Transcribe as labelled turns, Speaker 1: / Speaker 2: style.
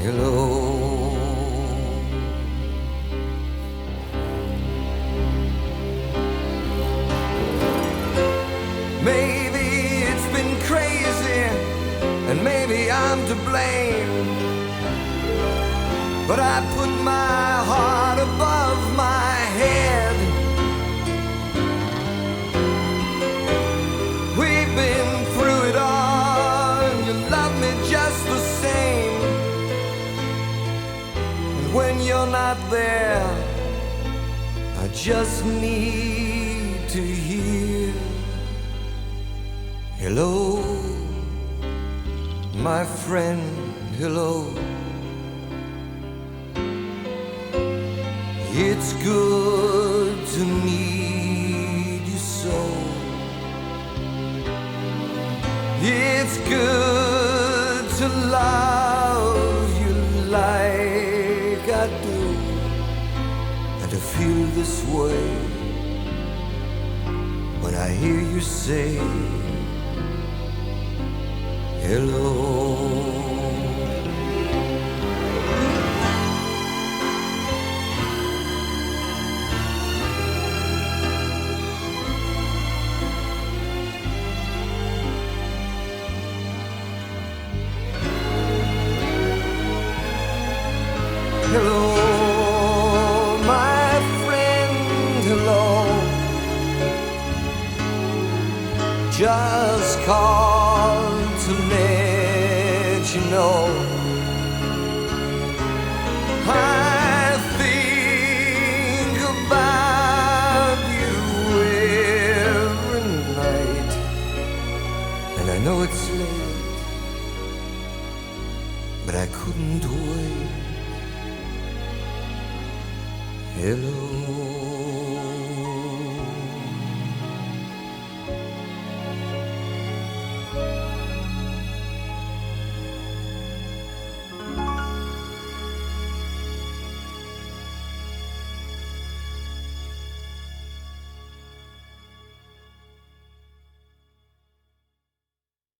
Speaker 1: Hello. Maybe it's been crazy, and maybe I'm to blame. But I put my heart above you're not there, I just need to hear. Hello, my friend, hello. It's good to meet you so. It's good to love and to feel this way when I hear you say hello. Hello, Just called to let you know. I think about you every night, and I know it's late, but I couldn't wait. Hello.